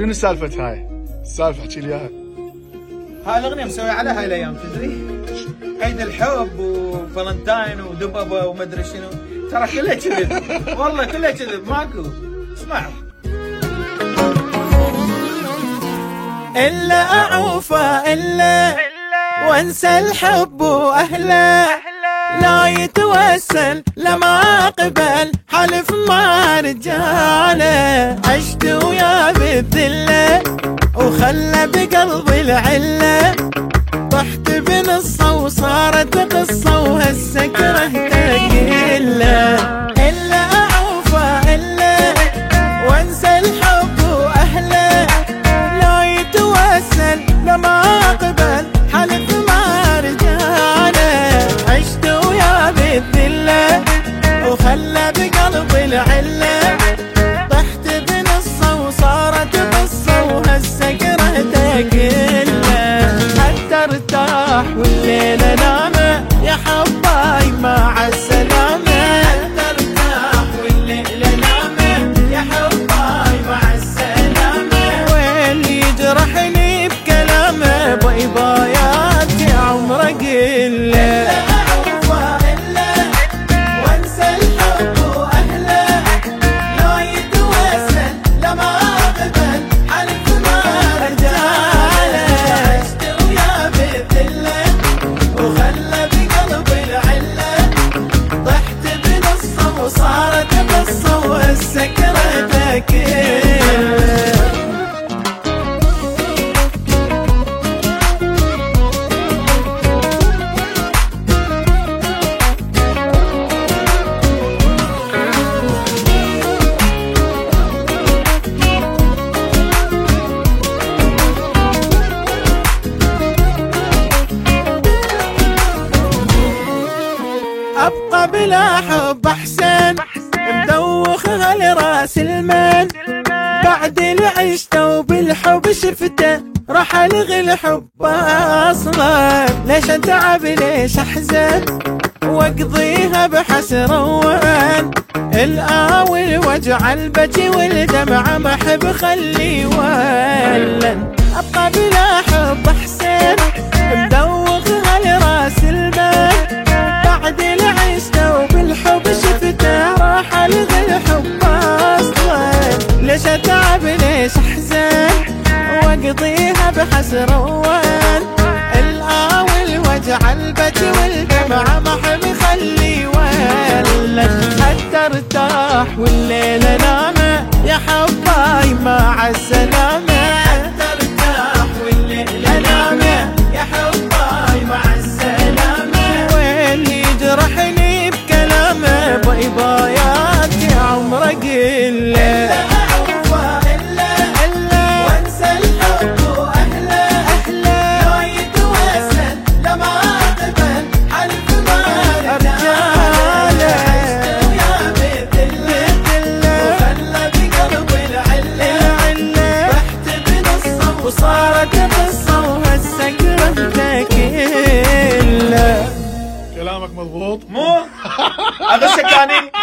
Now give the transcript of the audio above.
شنو سالفة هاي؟ السالفة احكي لي اياها هاي الأغنية مسوي على هاي الأيام تدري؟ عيد الحب وفالنتاين ودببه ومدري شنو. ترى كله كذب. والله كله كذب. ماكو. اسمع. إلا أعوفه إلا وأنسى الحب وأهله. لا يتوسل لما قبل حلف ما رجاله. عشت بالذله وخلى بقلبي العلة. طحت بنصة وصارت قصه وهسه كرهته كله إلا اعوفه الا وأنسى الحب وأهله. لا يتوسل لما قبل حلف ما رجاله. عشت ويا بالذلة وخلى بقلبي العلة. بلا حب احسن مدوخ على راس المال. بعد اللي عشته وبالحب شفته راح الغي الحب أصلا ليش اتعب ليش أحزن؟ وأقضيها بحسرة وان الآوي وجع البكي والدمع ما أحب خلي ولن أبقى واقضيها بحسرة وان. الاوي وجع البكي والدمع ما احب خلي ولد حتى ارتاح والليلة نامه يا حباي مع السلامة talking about Walt? Mo! I wish I got.